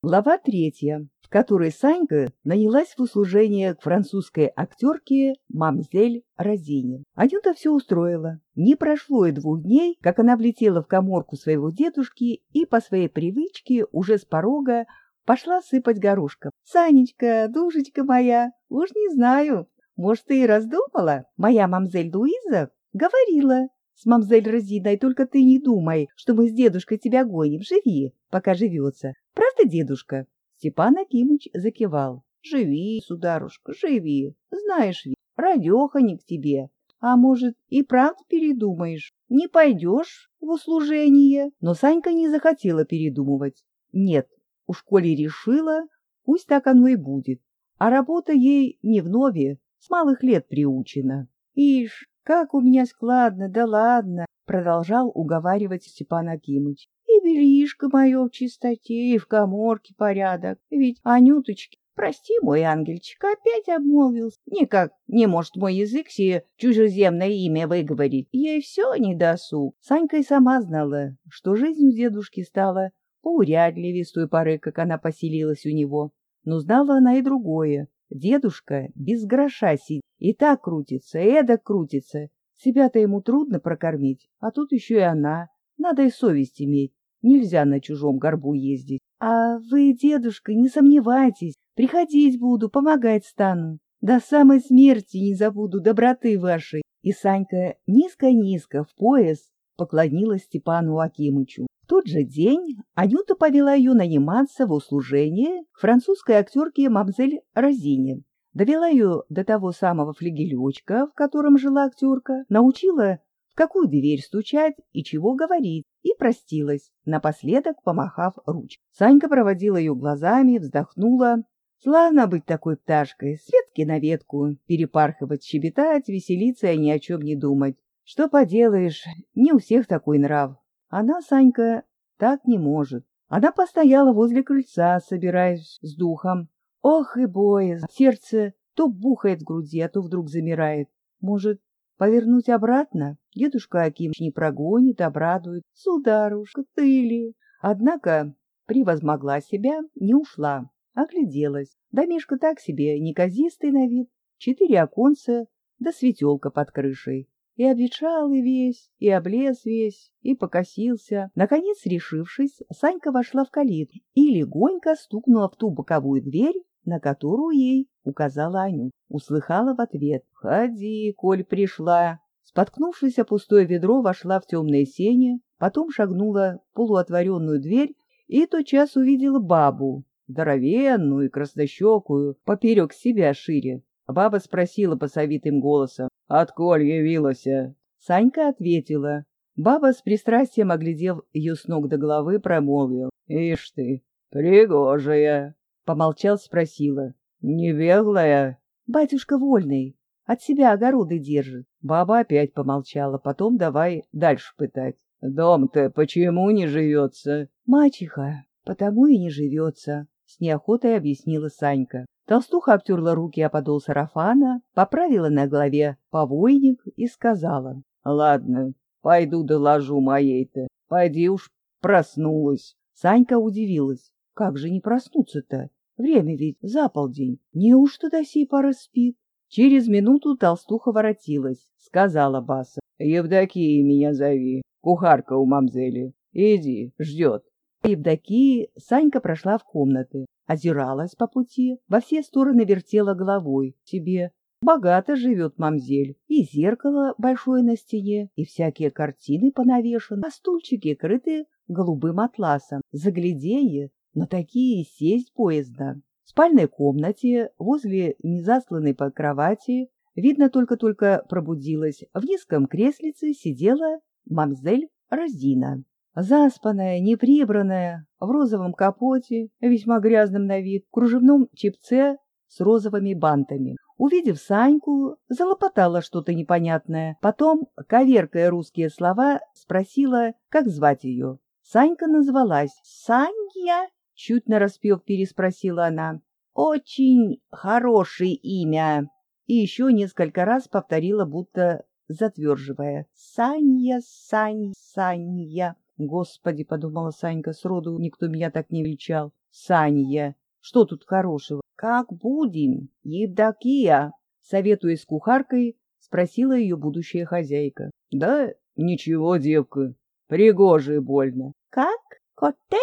Глава третья, в которой Санька нанялась в услужение к французской актерке мамзель Розине. Анюта все устроила. Не прошло и двух дней, как она влетела в коморку своего дедушки и по своей привычке уже с порога пошла сыпать горошком. «Санечка, душечка моя, уж не знаю, может, ты и раздумала? Моя мамзель Луиза говорила, с мамзель Розиной, только ты не думай, что мы с дедушкой тебя гоним. Живи, пока живется. Правда, дедушка? Степан Акимыч закивал. Живи, сударушка, живи. Знаешь ведь, радеха не к тебе. А может, и правда передумаешь? Не пойдешь в услужение? Но Санька не захотела передумывать. Нет, уж коли решила, пусть так оно и будет. А работа ей не в нове, с малых лет приучена. Ишь, как у меня складно, да ладно, продолжал уговаривать Степан Акимыч. И бельишко мое в чистоте, и в коморке порядок. Ведь Анюточки, прости, мой ангельчик, опять обмолвился. Никак не может мой язык себе чужеземное имя выговорить. Ей все не досуг. Санька и сама знала, что жизнь у дедушки стала поурядливее с той поры, как она поселилась у него. Но знала она и другое. Дедушка без гроша сидит, и так крутится, и эдак крутится. Себя-то ему трудно прокормить, а тут еще и она. Надо и совесть иметь. Нельзя на чужом горбу ездить. А вы, дедушка, не сомневайтесь, приходить буду, помогать стану. До самой смерти не забуду доброты вашей. И Санька низко-низко в пояс поклонилась Степану Акимычу тот же день Анюта повела ее наниматься в услужение французской актерке мамзель Розине. Довела ее до того самого флигелечка, в котором жила актерка, научила, в какую дверь стучать и чего говорить, и простилась, напоследок помахав руч. Санька проводила ее глазами, вздохнула. Славно быть такой пташкой, с ветки на ветку, перепархивать, щебетать, веселиться и ни о чем не думать. Что поделаешь, не у всех такой нрав. Она, Санька, так не может. Она постояла возле крыльца, собираясь с духом. Ох и боязно! Сердце то бухает в груди, а то вдруг замирает. Может, повернуть обратно? Дедушка Акимыч не прогонит, обрадует. Сударушка, ты ли? Однако превозмогла себя, не ушла, огляделась. Домишка так себе, неказистый на вид, четыре оконца, да светелка под крышей и обветшал и весь, и облез весь, и покосился. Наконец, решившись, Санька вошла в калитку и легонько стукнула в ту боковую дверь, на которую ей указала Аню. Услыхала в ответ «Ходи, коль пришла». Споткнувшись о пустое ведро, вошла в темное сене, потом шагнула в полуотворенную дверь и тотчас увидела бабу, здоровенную и краснощекую, поперек себя шире. Баба спросила посовитым голосом, «Отколь явилася?» Санька ответила. Баба с пристрастием, оглядев ее с ног до головы, промолвил. «Ишь ты, пригожая!» Помолчал, спросила. «Не «Батюшка вольный, от себя огороды держит». Баба опять помолчала, потом давай дальше пытать. «Дом-то почему не живется?» «Мачеха, потому и не живется», — с неохотой объяснила Санька. Толстуха обтерла руки о подол сарафана, поправила на голове повойник и сказала. — Ладно, пойду доложу моей-то. Пойди уж проснулась. Санька удивилась. Как же не проснуться-то? Время ведь за полдень. Неужто до сей поры спит? Через минуту толстуха воротилась. Сказала Баса. — Евдокия меня зови. Кухарка у мамзели. Иди, ждет. Евдокии Санька прошла в комнаты озиралась по пути, во все стороны вертела головой. Себе богато живет мамзель, и зеркало большое на стене, и всякие картины понавешены, а стульчики крыты голубым атласом. Загляденье, на такие сесть поезда. В спальной комнате, возле незасланной под кровати, видно, только-только пробудилась, в низком креслице сидела мамзель Розина. Заспанная, неприбранная, в розовом капоте, весьма грязном на вид, кружевном чепце с розовыми бантами. Увидев Саньку, залопотала что-то непонятное. Потом, коверкая русские слова, спросила, как звать ее. Санька назвалась. «Санья?» — чуть нараспев переспросила она. «Очень хорошее имя!» И еще несколько раз повторила, будто затверживая. «Санья, Санья, Санья!» Господи, подумала Санька, сроду никто меня так не величал. Саня, что тут хорошего? Как будем, Евдокия? Советуясь с кухаркой, спросила ее будущая хозяйка. Да ничего, девка, пригоже больно. Как? Коте?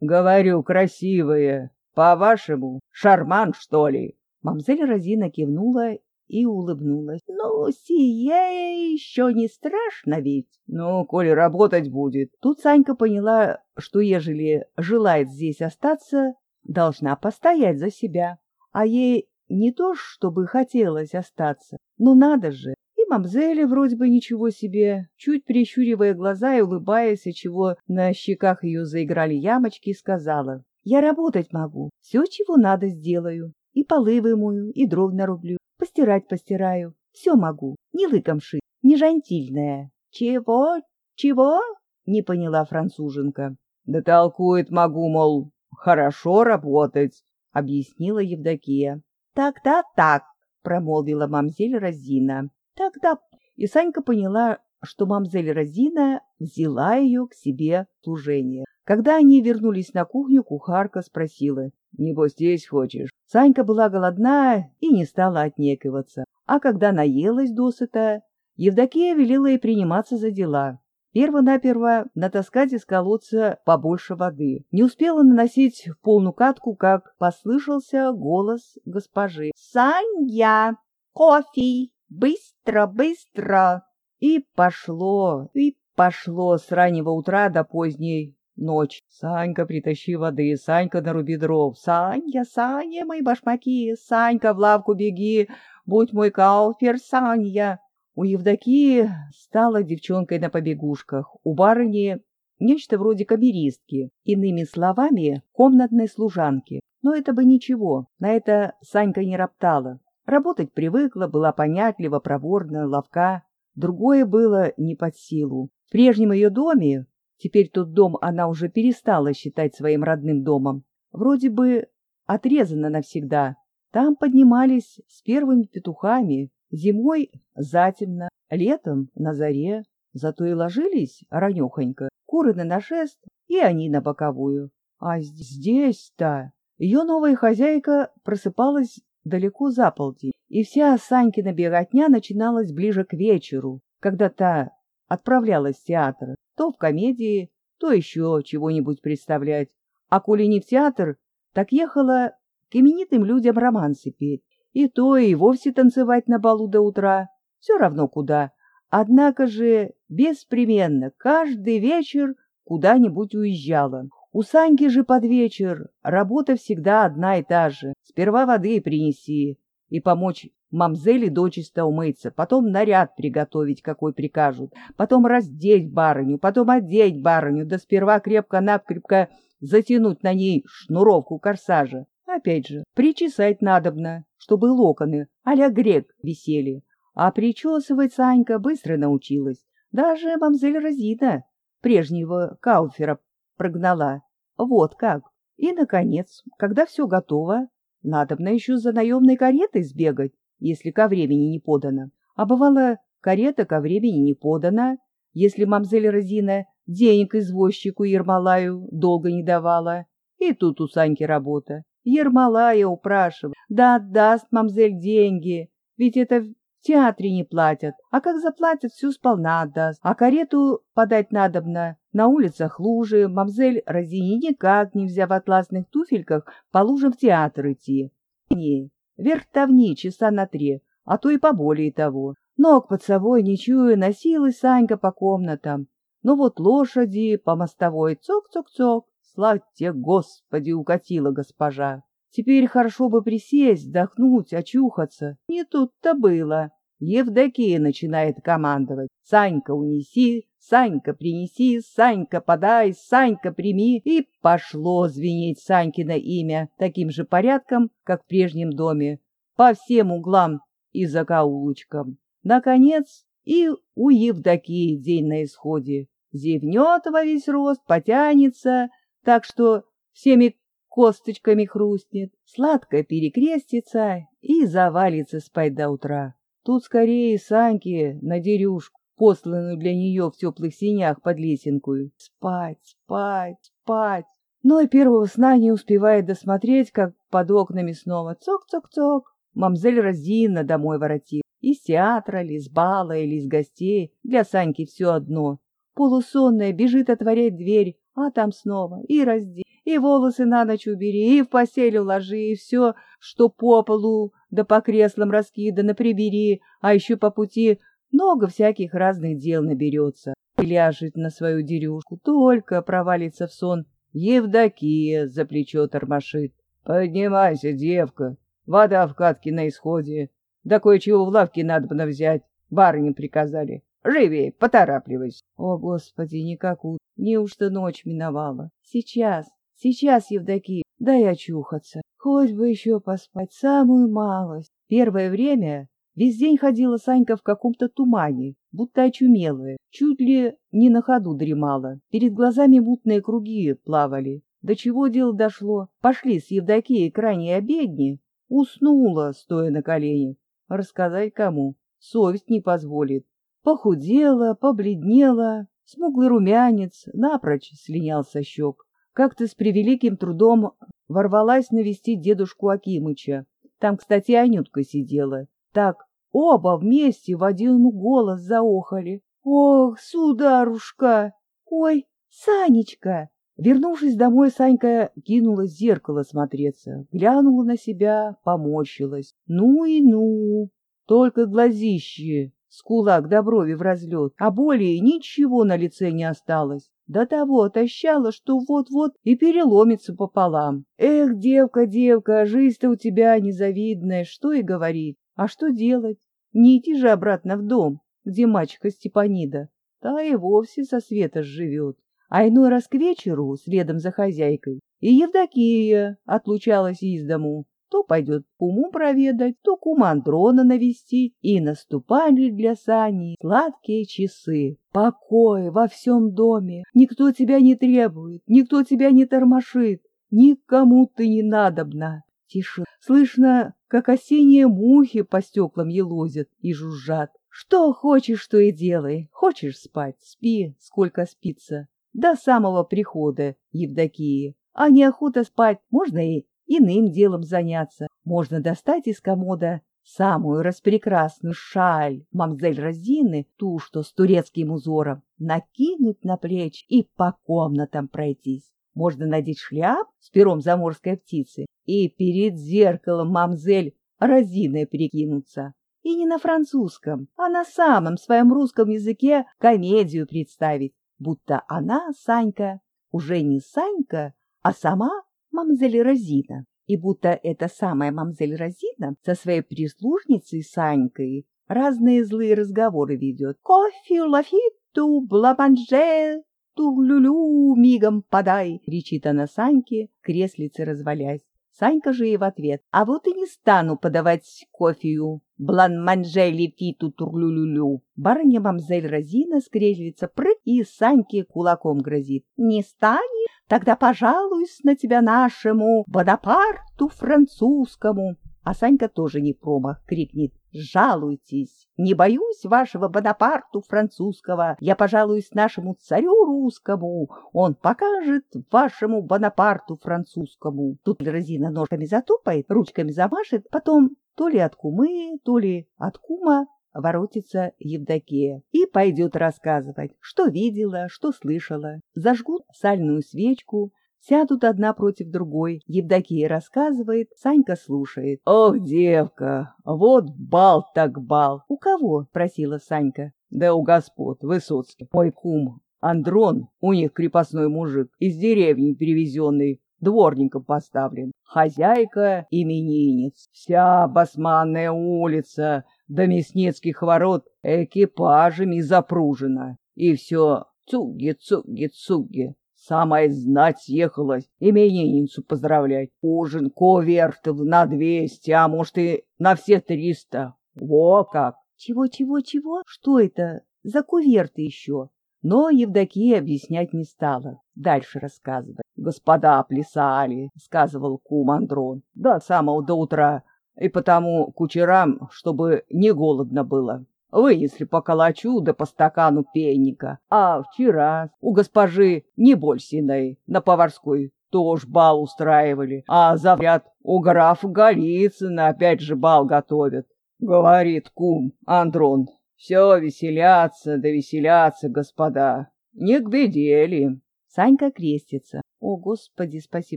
Говорю, красивая. По-вашему, шарман, что ли? Мамзель Розина кивнула и улыбнулась. — Ну, сие еще не страшно ведь. — Ну, коли работать будет. Тут Санька поняла, что ежели желает здесь остаться, должна постоять за себя. А ей не то, чтобы хотелось остаться, но надо же. И мамзели вроде бы ничего себе, чуть прищуривая глаза и улыбаясь, чего на щеках ее заиграли ямочки, сказала. «Я работать могу, все, чего надо, сделаю. И полы вымою, и дров нарублю, постирать постираю. Все могу, не лыком шить, не жантильная. Чего? Чего? Не поняла француженка. Да толкует могу, мол, хорошо работать, объяснила Евдокия. Так-то так, промолвила мамзель Розина. Тогда и Санька поняла, что мамзель Розина взяла ее к себе в служение. Когда они вернулись на кухню, кухарка спросила, Небось, здесь хочешь. Санька была голодна и не стала отнекиваться. А когда наелась досыта, Евдокия велела ей приниматься за дела. Перво-наперво натаскать из колодца побольше воды. Не успела наносить полную катку, как послышался голос госпожи. «Саня! Кофе! Быстро, быстро!» И пошло, и пошло с раннего утра до поздней Ночь. Санька, притащи воды, Санька, наруби дров. Саня, Саня, мои башмаки, Санька, в лавку беги, будь мой кауфер, Саня. У Евдокии стала девчонкой на побегушках, у барыни нечто вроде камеристки, иными словами, комнатной служанки. Но это бы ничего, на это Санька не роптала. Работать привыкла, была понятлива, проворна, ловка. Другое было не под силу. В прежнем ее доме Теперь тот дом она уже перестала считать своим родным домом. Вроде бы отрезана навсегда. Там поднимались с первыми петухами, зимой затемно, летом на заре. Зато и ложились ранехонько, куры на нашест и они на боковую. А здесь-то ее новая хозяйка просыпалась далеко за полдень, и вся Санькина беготня начиналась ближе к вечеру, когда та отправлялась в театр, то в комедии, то еще чего-нибудь представлять. А коли не в театр, так ехала к именитым людям романсы петь. И то, и вовсе танцевать на балу до утра. Все равно куда. Однако же беспременно каждый вечер куда-нибудь уезжала. У Саньки же под вечер работа всегда одна и та же. Сперва воды принеси и помочь мамзели дочисто умыться, потом наряд приготовить, какой прикажут, потом раздеть барыню, потом одеть барыню, да сперва крепко-накрепко затянуть на ней шнуровку корсажа. Опять же, причесать надобно, чтобы локоны а-ля грек висели. А причесывать Санька быстро научилась. Даже мамзель Розина прежнего Кауфера прогнала. Вот как. И, наконец, когда все готово, надобно еще за наемной каретой сбегать если ко времени не подано. А бывало, карета ко времени не подана, если мамзель Розина денег извозчику Ермолаю долго не давала. И тут у Саньки работа. Ермолая упрашивает, да отдаст мамзель деньги, ведь это в театре не платят, а как заплатят, всю сполна отдаст. А карету подать надобно, на улицах лужи, мамзель Розине никак нельзя в атласных туфельках по лужам в театр идти. Не, Вертовни часа на три, а то и поболее того. Ног под собой не чуя, носилась Санька по комнатам. Ну вот лошади по мостовой цок-цок-цок. Славьте, Господи, укатила госпожа. Теперь хорошо бы присесть, вдохнуть, очухаться. Не тут-то было. Евдокия начинает командовать. «Санька, унеси! Санька, принеси! Санька, подай! Санька, прими!» И пошло звенеть Санькино имя таким же порядком, как в прежнем доме, по всем углам и закоулочкам. Наконец, и у Евдокии день на исходе. Зевнет во весь рост, потянется, так что всеми косточками хрустнет, сладко перекрестится и завалится спать до утра. Тут скорее Саньке на дерюшку. посланную для нее в теплых синях под лесенкой. Спать, спать, спать. Но и первого сна не успевает досмотреть, как под окнами снова цок-цок-цок. Мамзель Розина домой воротил. Из театра, или с бала, или из гостей. Для Саньки все одно. Полусонная бежит отворять дверь, а там снова и разди, и волосы на ночь убери, и в постель уложи, и все, что по полу да по креслам раскидано, прибери, а еще по пути много всяких разных дел наберется. И ляжет на свою дерюшку, только провалится в сон. Евдокия за плечо тормошит. «Поднимайся, девка, вода в катке на исходе. Да кое-чего в лавке надо бы взять, барыни приказали. Живей, поторапливайся!» О, Господи, никак у... Неужто ночь миновала? Сейчас, сейчас, Евдокия, дай очухаться. Хоть бы еще поспать самую малость. Первое время весь день ходила Санька в каком-то тумане, будто очумелая, чуть ли не на ходу дремала. Перед глазами мутные круги плавали. До чего дело дошло? Пошли с Евдокией к обедне. Уснула, стоя на коленях. Рассказать кому? Совесть не позволит. Похудела, побледнела, смуглый румянец напрочь слинял со щек. Как-то с превеликим трудом ворвалась навестить дедушку Акимыча. Там, кстати, Анютка сидела. Так оба вместе в один голос заохали. «Ох, сударушка! Ой, Санечка!» Вернувшись домой, Санька кинулась в зеркало смотреться, глянула на себя, поморщилась. Ну и ну! Только глазищи с кулак до брови в разлет, а более ничего на лице не осталось. До того отощала, что вот-вот и переломится пополам. Эх, девка, девка, жизнь-то у тебя незавидная, что и говорить. А что делать? Не идти же обратно в дом, где мачеха Степанида. Та и вовсе со света живет. А иной раз к вечеру, следом за хозяйкой, и Евдокия отлучалась из дому, то пойдет куму проведать, то кума Андрона навестить, и наступали для Сани сладкие часы. Покой во всем доме, никто тебя не требует, никто тебя не тормошит, никому ты не надобна. Тише, слышно, как осенние мухи по стеклам елозят и жужжат. Что хочешь, то и делай. Хочешь спать, спи, сколько спится. До самого прихода Евдокии. А неохота спать, можно и иным делом заняться. Можно достать из комода самую распрекрасную шаль мамзель Розины, ту, что с турецким узором, накинуть на плечи и по комнатам пройтись. Можно надеть шляп с пером заморской птицы и перед зеркалом мамзель Розиной прикинуться. И не на французском, а на самом своем русском языке комедию представить, будто она, Санька, уже не Санька, а сама мамзель Розина, и будто эта самая мамзель Розина со своей прислужницей Санькой разные злые разговоры ведет. «Кофе, лафиту, бламанже, турлюлю, мигом подай!» — кричит она Саньке, креслице развалясь. Санька же ей в ответ. «А вот и не стану подавать кофею. Блан-манжели фиту турлюлюлю». Барыня мамзель Розина скрежется прыг и Саньке кулаком грозит. «Не станешь? Тогда пожалуюсь на тебя нашему Бонапарту французскому». А Санька тоже не промах, крикнет «Жалуйтесь! Не боюсь вашего Бонапарту французского, я пожалуюсь нашему царю русскому, он покажет вашему Бонапарту французскому». Тут Розина ножками затупает, ручками замашет, потом то ли от кумы, то ли от кума воротится Евдокия и пойдет рассказывать, что видела, что слышала. Зажгут сальную свечку, Сядут одна против другой. Евдокия рассказывает, Санька слушает. «Ох, девка, вот бал так бал!» «У кого?» — просила Санька. «Да у господ, Высоцкий. Мой кум, Андрон, у них крепостной мужик, из деревни перевезенный, дворником поставлен. Хозяйка — именинец. Вся басманная улица до Мясницких ворот экипажами запружена. И все цуги-цуги-цуги. Самая знать съехалась именинницу поздравлять. Ужин ковертов на двести, а может и на все триста. Во как! Чего-чего-чего? Что это за куверты еще? Но Евдокия объяснять не стала. Дальше рассказывать. Господа плясали, сказывал кум Андрон, до самого до утра, и потому кучерам, чтобы не голодно было. вынесли по калачу да по стакану пенника. А вчера у госпожи Небольсиной на поварской тоже бал устраивали, а завряд у графа Голицына опять же бал готовят. Говорит кум Андрон, все веселятся да веселятся, господа, не к беде ли. Санька крестится. О, Господи, спаси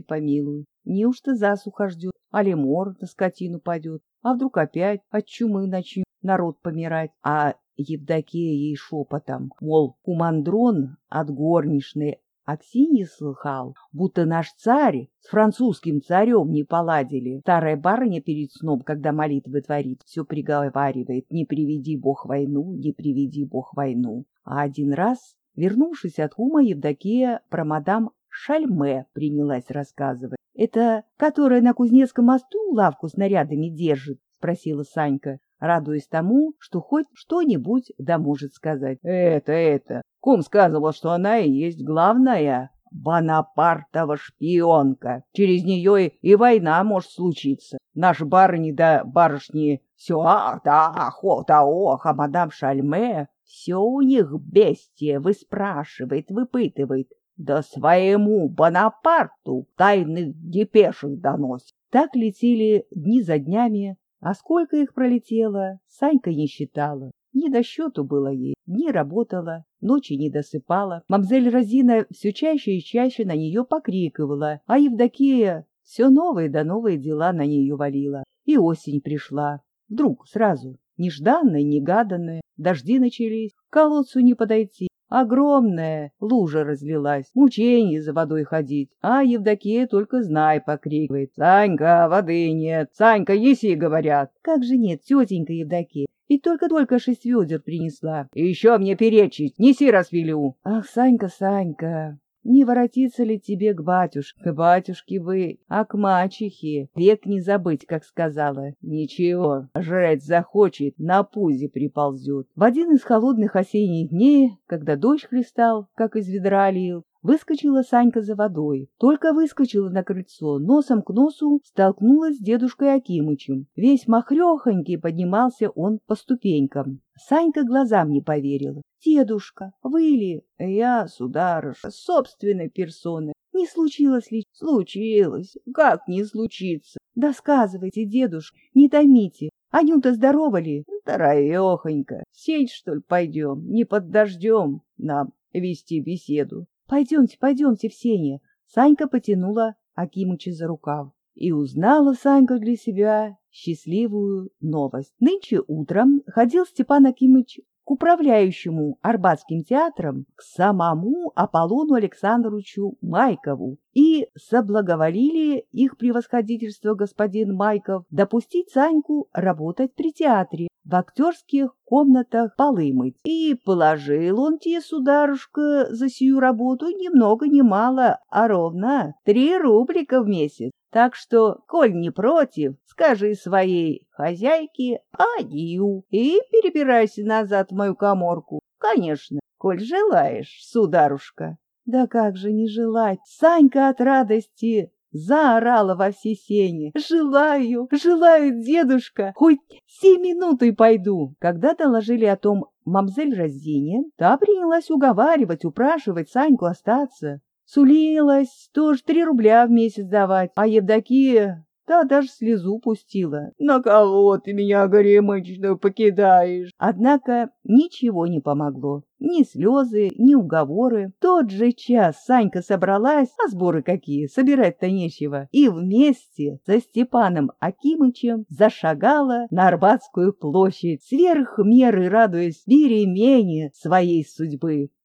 помилуй. Неужто засуха ждет, а лемор на скотину падет, а вдруг опять от чумы начнет народ помирать, а Евдокия ей шепотом, мол, кумандрон от горничной Аксиньи слыхал, будто наш царь с французским царем не поладили. Старая барыня перед сном, когда молитвы творит, все приговаривает «Не приведи Бог войну, не приведи Бог войну». А один раз, вернувшись от кума, Евдокия про мадам Шальме принялась рассказывать. «Это которая на Кузнецком мосту лавку с нарядами держит?» — спросила Санька, радуясь тому, что хоть что-нибудь да может сказать. «Это, это! Кум сказывал, что она и есть главная Бонапартова шпионка. Через нее и война может случиться. Наши барыни да барышни все ах да охота ох, а мадам Шальме все у них бестия выспрашивает, выпытывает. Да своему Бонапарту тайных депешек доносит. Так летели дни за днями, а сколько их пролетело, Санька не считала. Ни до счету было ей, ни работала, ночи не досыпала. Мамзель Розина все чаще и чаще на нее покрикивала, а Евдокия все новые да новые дела на нее валила. И осень пришла. Вдруг, сразу, нежданная, негаданная, дожди начались, к колодцу не подойти, Огромная лужа разлилась, мучений за водой ходить, а Евдокия только знай покрикивает. «Санька, воды нет! Санька, еси!» — говорят. «Как же нет, тетенька Евдокия? И только-только шесть ведер принесла. И еще мне перечить, неси распилю. Ах, Санька, Санька, не воротиться ли тебе к батюшке? К батюшке вы, а к мачехе. Век не забыть, как сказала. Ничего, жрать захочет, на пузе приползет. В один из холодных осенних дней, когда дождь хлестал, как из ведра лил, Выскочила Санька за водой. Только выскочила на крыльцо, носом к носу столкнулась с дедушкой Акимычем. Весь махрехонький поднимался он по ступенькам. Санька глазам не поверила. «Дедушка, вы ли?» «Я, сударыша, собственной персоны. Не случилось ли?» «Случилось. Как не случится?» «Да сказывайте, дедуш, не томите. Анюта здорова ли?» «Здоровехонька. Сеть, что ли, пойдем? Не под дождем нам вести беседу. Пойдемте, пойдемте в сене. Санька потянула Акимыча за рукав. И узнала Санька для себя счастливую новость. Нынче утром ходил Степан Акимыч к управляющему Арбатским театром, к самому Аполлону Александровичу Майкову, и соблаговолили их превосходительство господин Майков допустить Саньку работать при театре, в актерских комнатах полы мыть. И положил он тебе, сударушка, за сию работу ни много ни мало, а ровно три рублика в месяц. Так что, коль не против, скажи своей хозяйке адью и перебирайся назад в мою коморку. Конечно, коль желаешь, сударушка. Да как же не желать? Санька от радости заорала во все сени. «Желаю, желаю, дедушка, хоть семь минутой пойду!» Когда доложили о том мамзель Розине, та принялась уговаривать, упрашивать Саньку остаться. Сулилась тоже три рубля в месяц давать, а Евдокия Та даже слезу пустила. «На кого ты меня горемычную покидаешь?» Однако ничего не помогло. Ни слезы, ни уговоры. В тот же час Санька собралась, а сборы какие, собирать-то нечего, и вместе со Степаном Акимычем зашагала на Арбатскую площадь, сверх меры радуясь перемене своей судьбы.